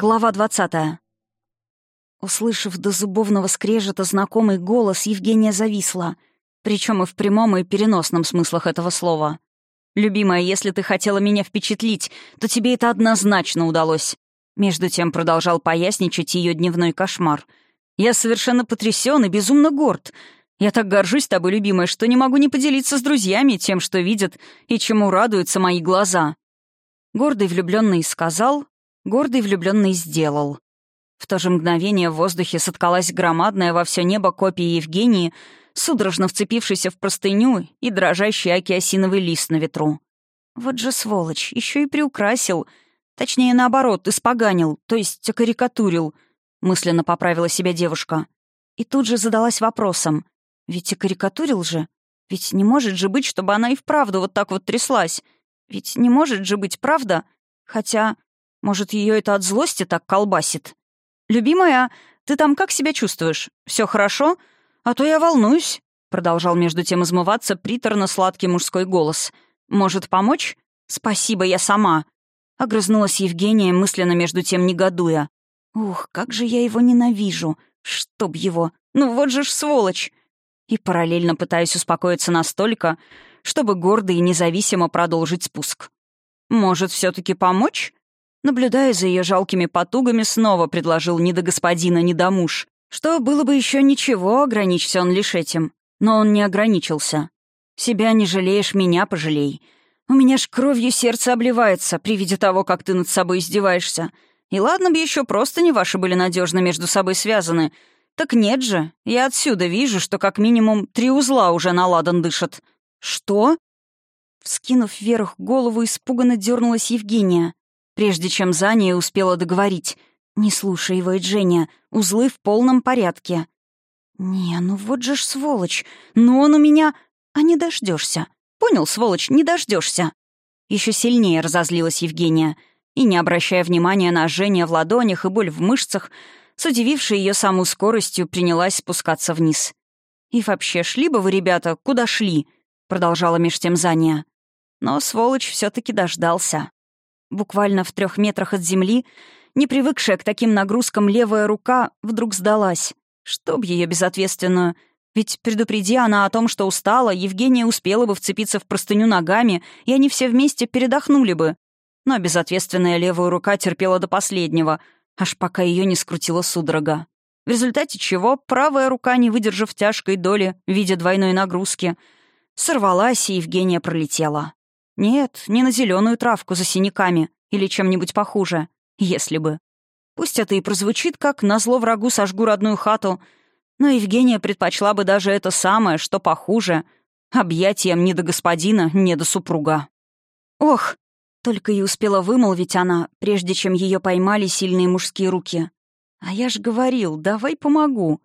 Глава двадцатая. Услышав до зубовного скрежета знакомый голос, Евгения зависла. Причем и в прямом, и переносном смыслах этого слова. «Любимая, если ты хотела меня впечатлить, то тебе это однозначно удалось». Между тем продолжал поясничать ее дневной кошмар. «Я совершенно потрясен и безумно горд. Я так горжусь тобой, любимая, что не могу не поделиться с друзьями тем, что видят и чему радуются мои глаза». Гордый влюбленный сказал, Гордый влюбленный сделал. В то же мгновение в воздухе соткалась громадная во все небо копия Евгении, судорожно вцепившейся в простыню и дрожащий океосиновый лист на ветру. Вот же сволочь, еще и приукрасил. Точнее, наоборот, испоганил, то есть окарикатурил. Мысленно поправила себя девушка. И тут же задалась вопросом. Ведь окарикатурил же? Ведь не может же быть, чтобы она и вправду вот так вот тряслась. Ведь не может же быть, правда? Хотя может, ее это от злости так колбасит? «Любимая, ты там как себя чувствуешь? Все хорошо? А то я волнуюсь», — продолжал между тем измываться приторно-сладкий мужской голос. «Может, помочь? Спасибо, я сама», — огрызнулась Евгения, мысленно между тем негодуя. «Ух, как же я его ненавижу! Чтоб его! Ну вот же ж сволочь!» И параллельно пытаюсь успокоиться настолько, чтобы гордо и независимо продолжить спуск. «Может, все таки помочь?» Наблюдая за ее жалкими потугами, снова предложил ни до господина, ни до муж. Что было бы еще ничего, ограничься он лишь этим. Но он не ограничился. «Себя не жалеешь, меня пожалей. У меня ж кровью сердце обливается при виде того, как ты над собой издеваешься. И ладно бы еще просто не ваши были надежно между собой связаны. Так нет же, я отсюда вижу, что как минимум три узла уже на ладан дышат». «Что?» Вскинув вверх голову, испуганно дернулась Евгения прежде чем Заня успела договорить. «Не слушай его, Дженни, узлы в полном порядке». «Не, ну вот же ж сволочь, ну он у меня... А не дождешься. Понял, сволочь, не дождешься. Еще сильнее разозлилась Евгения и, не обращая внимания на жжение в ладонях и боль в мышцах, с удивившей ее саму скоростью принялась спускаться вниз. «И вообще, шли бы вы, ребята, куда шли?» — продолжала меж тем Заня. Но сволочь все таки дождался. Буквально в трех метрах от земли, не привыкшая к таким нагрузкам левая рука вдруг сдалась. Чтоб ее безответственную. Ведь предупреди она о том, что устала, Евгения успела бы вцепиться в простыню ногами, и они все вместе передохнули бы. Но безответственная левая рука терпела до последнего, аж пока ее не скрутила судорога. В результате чего правая рука, не выдержав тяжкой доли в виде двойной нагрузки, сорвалась, и Евгения пролетела. Нет, не на зеленую травку за синяками или чем-нибудь похуже. Если бы. Пусть это и прозвучит, как «назло врагу сожгу родную хату», но Евгения предпочла бы даже это самое, что похуже, объятием не до господина, не до супруга. «Ох!» — только и успела вымолвить она, прежде чем ее поймали сильные мужские руки. «А я ж говорил, давай помогу».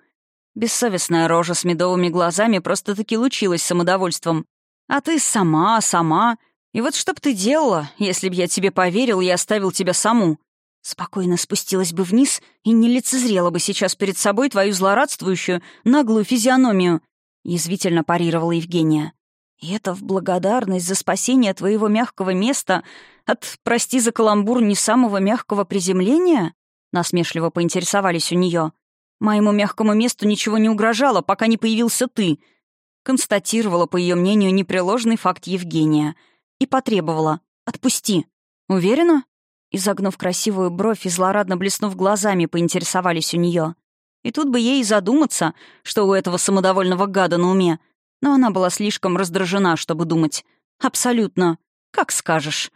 Бессовестная рожа с медовыми глазами просто-таки лучилась самодовольством. «А ты сама, сама. И вот что б ты делала, если б я тебе поверил и оставил тебя саму? Спокойно спустилась бы вниз и не лицезрела бы сейчас перед собой твою злорадствующую, наглую физиономию», — язвительно парировала Евгения. «И это в благодарность за спасение твоего мягкого места от, прости за каламбур, не самого мягкого приземления?» — насмешливо поинтересовались у нее. «Моему мягкому месту ничего не угрожало, пока не появился ты», — констатировала, по ее мнению, непреложный факт Евгения — и потребовала «Отпусти». «Уверена?» Изогнув красивую бровь и злорадно блеснув глазами, поинтересовались у нее. И тут бы ей задуматься, что у этого самодовольного гада на уме. Но она была слишком раздражена, чтобы думать. «Абсолютно. Как скажешь».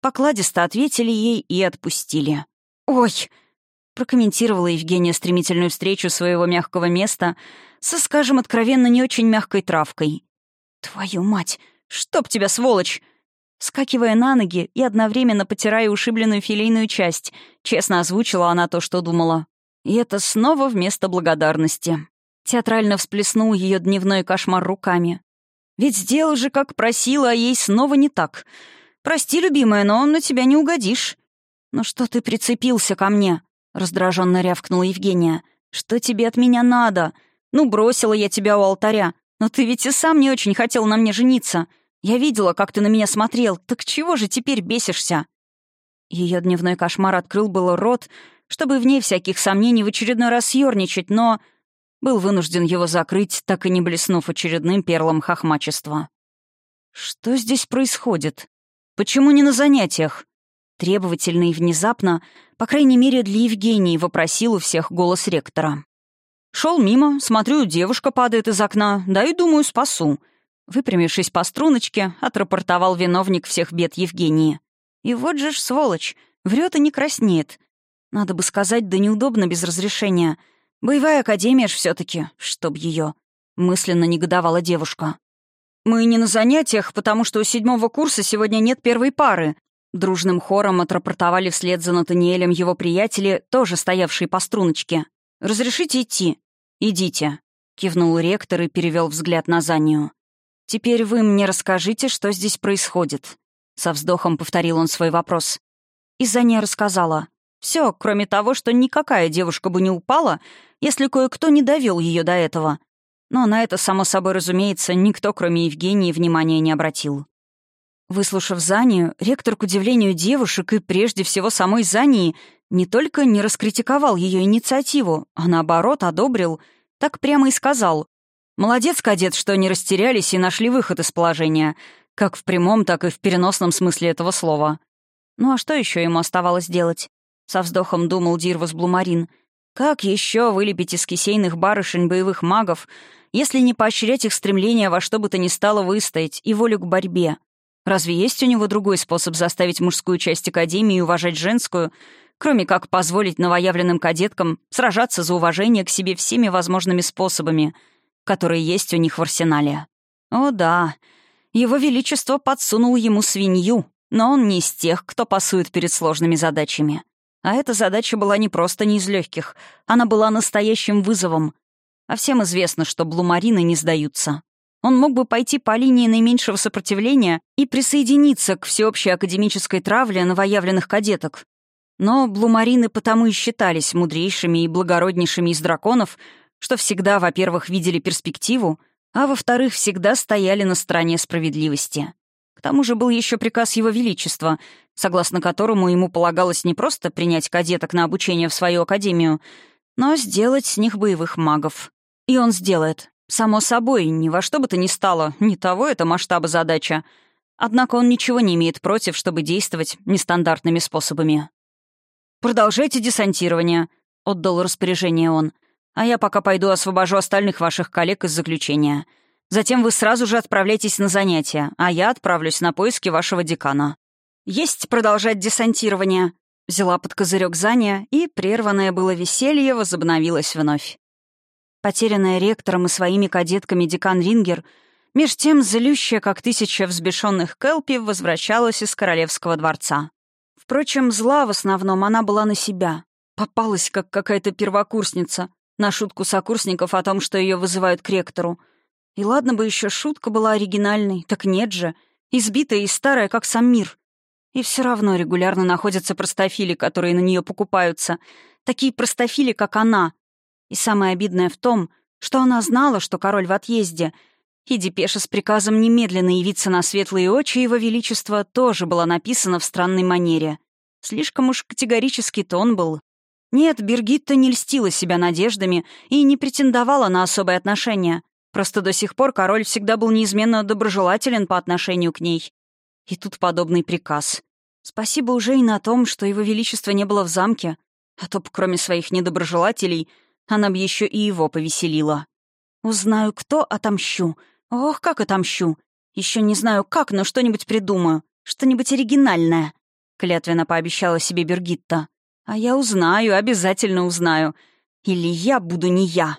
Покладисто ответили ей и отпустили. «Ой!» — прокомментировала Евгения стремительную встречу своего мягкого места со, скажем, откровенно не очень мягкой травкой. «Твою мать! Чтоб тебя, сволочь!» Скакивая на ноги и одновременно потирая ушибленную филейную часть, честно озвучила она то, что думала. И это снова вместо благодарности. Театрально всплеснул ее дневной кошмар руками. «Ведь сделал же, как просила, а ей снова не так. Прости, любимая, но на тебя не угодишь». «Ну что ты прицепился ко мне?» — раздраженно рявкнула Евгения. «Что тебе от меня надо? Ну, бросила я тебя у алтаря. Но ты ведь и сам не очень хотел на мне жениться. Я видела, как ты на меня смотрел. Так чего же теперь бесишься?» Ее дневной кошмар открыл было рот, чтобы вне всяких сомнений в очередной раз съерничать, но был вынужден его закрыть, так и не блеснув очередным перлом хохмачества. Что здесь происходит? Почему не на занятиях? Требовательно и внезапно, по крайней мере для Евгении, вопросил у всех голос ректора. Шел мимо, смотрю, девушка падает из окна, да и думаю, спасу. Выпрямившись по струночке, отрапортовал виновник всех бед Евгении. И вот же ж сволочь, врет и не краснеет. Надо бы сказать, да неудобно без разрешения. Боевая академия ж все таки чтоб ее. мысленно негодовала девушка. «Мы не на занятиях, потому что у седьмого курса сегодня нет первой пары», Дружным хором отрапортовали вслед за Натаниэлем его приятели, тоже стоявшие по струночке. «Разрешите идти?» «Идите», — кивнул ректор и перевел взгляд на Занию. «Теперь вы мне расскажите, что здесь происходит». Со вздохом повторил он свой вопрос. И Заня рассказала. Все, кроме того, что никакая девушка бы не упала, если кое-кто не довел ее до этого. Но на это, само собой разумеется, никто, кроме Евгении, внимания не обратил. Выслушав Занию, ректор, к удивлению девушек и прежде всего самой Зании, не только не раскритиковал ее инициативу, а наоборот одобрил, так прямо и сказал. «Молодец, кадет, что не растерялись и нашли выход из положения, как в прямом, так и в переносном смысле этого слова». Ну а что еще ему оставалось делать? Со вздохом думал Дирвас Блумарин. Как еще вылепить из кисейных барышень боевых магов, если не поощрять их стремление во что бы то ни стало выстоять и волю к борьбе? Разве есть у него другой способ заставить мужскую часть Академии уважать женскую, кроме как позволить новоявленным кадеткам сражаться за уважение к себе всеми возможными способами, которые есть у них в арсенале? О да, его Величество подсунул ему свинью, но он не из тех, кто пасует перед сложными задачами. А эта задача была не просто не из легких, она была настоящим вызовом. А всем известно, что блумарины не сдаются. Он мог бы пойти по линии наименьшего сопротивления и присоединиться к всеобщей академической травле новоявленных кадеток. Но блумарины потому и считались мудрейшими и благороднейшими из драконов, что всегда, во-первых, видели перспективу, а во-вторых, всегда стояли на стороне справедливости. К тому же был еще приказ Его Величества, согласно которому ему полагалось не просто принять кадеток на обучение в свою академию, но сделать с них боевых магов. И он сделает. Само собой, ни во что бы то ни стало, не того это масштаба задача. Однако он ничего не имеет против, чтобы действовать нестандартными способами. «Продолжайте десантирование», — отдал распоряжение он. «А я пока пойду освобожу остальных ваших коллег из заключения. Затем вы сразу же отправляйтесь на занятия, а я отправлюсь на поиски вашего декана». «Есть продолжать десантирование», — взяла под козырек Заня, и прерванное было веселье возобновилось вновь. Потерянная ректором и своими кадетками декан Рингер, меж тем злющая, как тысяча взбешенных Келпи, возвращалась из королевского дворца. Впрочем, зла в основном она была на себя. Попалась, как какая-то первокурсница, на шутку сокурсников о том, что ее вызывают к ректору. И ладно бы еще шутка была оригинальной, так нет же, избитая и старая, как сам мир. И все равно регулярно находятся простофили, которые на нее покупаются. Такие простофили, как она, и самое обидное в том, что она знала, что король в отъезде, и депеша с приказом немедленно явиться на светлые очи его величества тоже была написана в странной манере. Слишком уж категорический тон был. Нет, Бергитта не льстила себя надеждами и не претендовала на особые отношения. Просто до сих пор король всегда был неизменно доброжелателен по отношению к ней. И тут подобный приказ. Спасибо уже и на том, что его величество не было в замке, а то, кроме своих недоброжелателей, она бы еще и его повеселила. Узнаю, кто, отомщу. Ох, как отомщу. Еще не знаю как, но что-нибудь придумаю. Что-нибудь оригинальное. Клятвенно пообещала себе Бергитта. А я узнаю, обязательно узнаю. Или я буду не я.